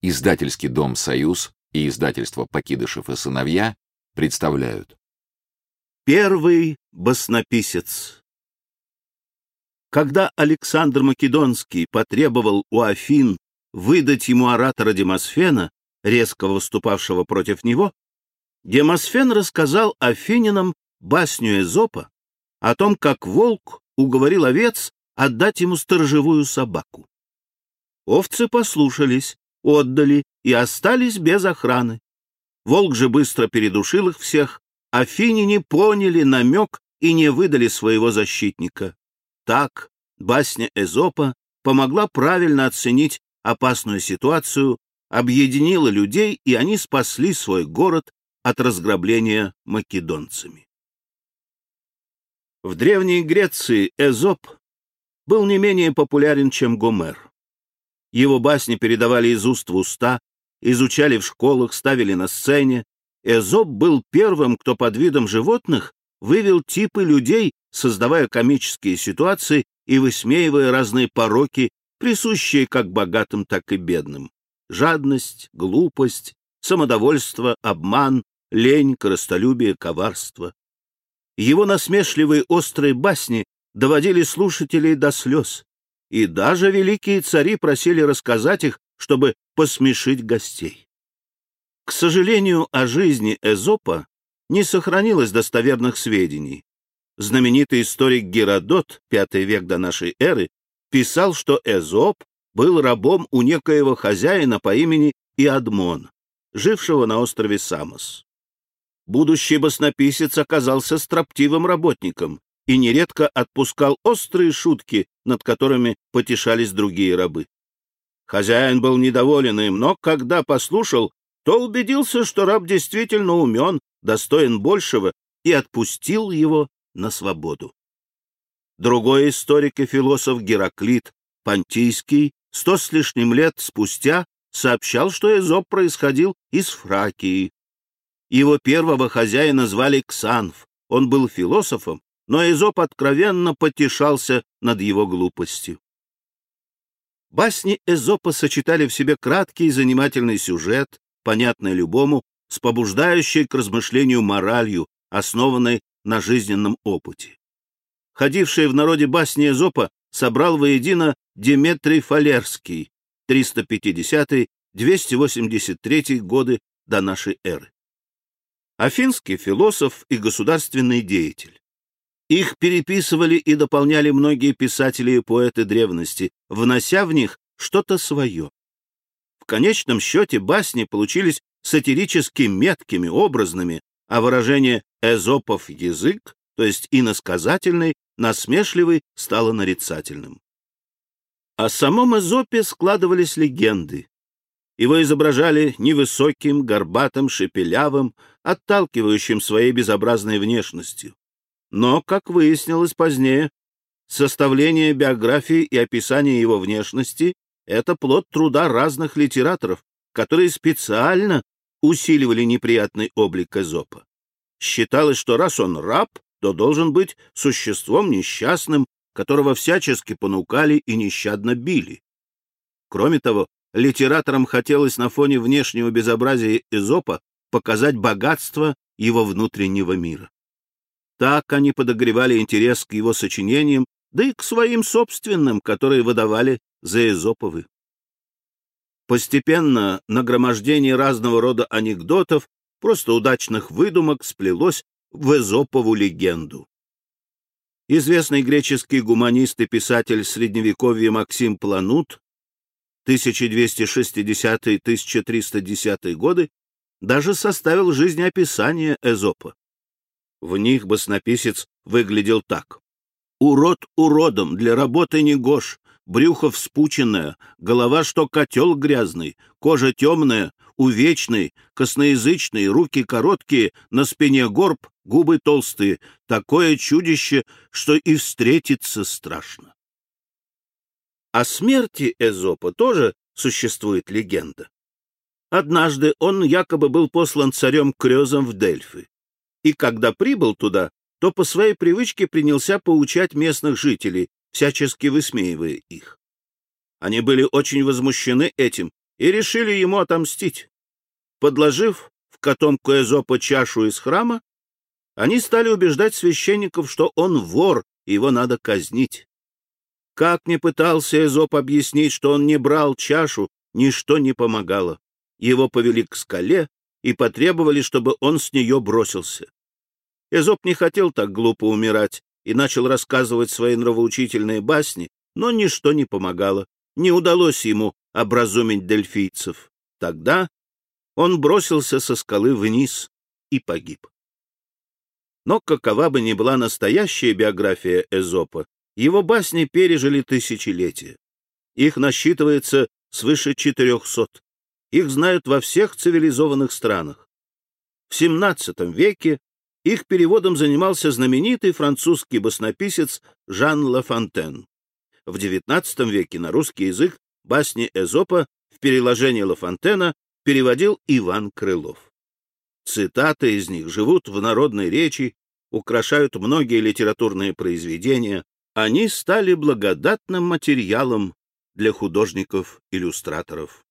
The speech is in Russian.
Издательский дом «Союз» и издательство «Покидышев и сыновья» представляют. Первый баснописец Когда Александр Македонский потребовал у Афин выдать ему оратора Демосфена, резко выступавшего против него, Демосфен рассказал афининам басню Эзопа о том, как волк уговорил овец отдать ему сторожевую собаку. Овцы послушались, отдали и остались без охраны. Волк же быстро передушил их всех, афиняне поняли намек и не выдали своего защитника. Так басня Эзопа помогла правильно оценить опасную ситуацию, объединила людей, и они спасли свой город от разграбления македонцами. В Древней Греции Эзоп был не менее популярен, чем Гомер. Его басни передавали из уст в уста, изучали в школах, ставили на сцене. Эзоп был первым, кто под видом животных вывел типы людей, создавая комические ситуации и высмеивая разные пороки, присущие как богатым, так и бедным. Жадность, глупость, самодовольство, обман, лень, коростолюбие, коварство. Его насмешливые острые басни доводили слушателей до слез и даже великие цари просили рассказать их, чтобы посмешить гостей. К сожалению, о жизни Эзопа не сохранилось достоверных сведений. Знаменитый историк Геродот, V век до нашей эры, писал, что Эзоп был рабом у некоего хозяина по имени Иадмон, жившего на острове Самос. Будущий баснописец оказался строптивым работником, и нередко отпускал острые шутки, над которыми потешались другие рабы. Хозяин был недоволен им, но когда послушал, то убедился, что раб действительно умен, достоин большего, и отпустил его на свободу. Другой историк и философ Гераклит, Понтийский, сто с лишним лет спустя сообщал, что Эзоп происходил из Фракии. Его первого хозяина звали Ксанф, он был философом но Эзоп откровенно потешался над его глупостью. Басни Эзопа сочетали в себе краткий и занимательный сюжет, понятный любому, с побуждающей к размышлению моралью, основанной на жизненном опыте. Ходившие в народе басни Эзопа собрал воедино Деметрий Фалерский, 350-283 годы до нашей эры. Афинский философ и государственный деятель. Их переписывали и дополняли многие писатели и поэты древности, внося в них что-то свое. В конечном счете басни получились сатирически меткими, образными, а выражение «эзопов язык», то есть иносказательный, насмешливый, стало нарицательным. О самом Эзопе складывались легенды. Его изображали невысоким, горбатым, шепелявым, отталкивающим своей безобразной внешностью. Но, как выяснилось позднее, составление биографии и описание его внешности — это плод труда разных литераторов, которые специально усиливали неприятный облик Эзопа. Считалось, что раз он раб, то должен быть существом несчастным, которого всячески понукали и нещадно били. Кроме того, литераторам хотелось на фоне внешнего безобразия Эзопа показать богатство его внутреннего мира. Так они подогревали интерес к его сочинениям, да и к своим собственным, которые выдавали за Эзоповы. Постепенно нагромождение разного рода анекдотов, просто удачных выдумок, сплелось в Эзопову легенду. Известный греческий гуманист и писатель Средневековья Максим Планут 1260-1310 годы даже составил жизнеописание Эзопа. В них баснописец выглядел так. «Урод уродом, для работы не гош, брюхо вспученное, голова, что котел грязный, кожа темная, увечный, косноязычный, руки короткие, на спине горб, губы толстые, такое чудище, что и встретиться страшно». О смерти Эзопа тоже существует легенда. Однажды он якобы был послан царем Крёзом в Дельфы и когда прибыл туда, то по своей привычке принялся поучать местных жителей, всячески высмеивая их. Они были очень возмущены этим и решили ему отомстить. Подложив в котомку Эзопа чашу из храма, они стали убеждать священников, что он вор, и его надо казнить. Как ни пытался Эзоп объяснить, что он не брал чашу, ничто не помогало. Его повели к скале и потребовали, чтобы он с нее бросился. Эзоп не хотел так глупо умирать и начал рассказывать свои нравоучительные басни, но ничто не помогало. Не удалось ему образумить дельфийцев. Тогда он бросился со скалы вниз и погиб. Но какова бы ни была настоящая биография Эзопа, его басни пережили тысячелетия. Их насчитывается свыше четырехсот. Их знают во всех цивилизованных странах. В XVII веке их переводом занимался знаменитый французский баснописец Жан Лафонтен. В XIX веке на русский язык басни Эзопа в переложении Лафонтена переводил Иван Крылов. Цитаты из них живут в народной речи, украшают многие литературные произведения. Они стали благодатным материалом для художников-иллюстраторов.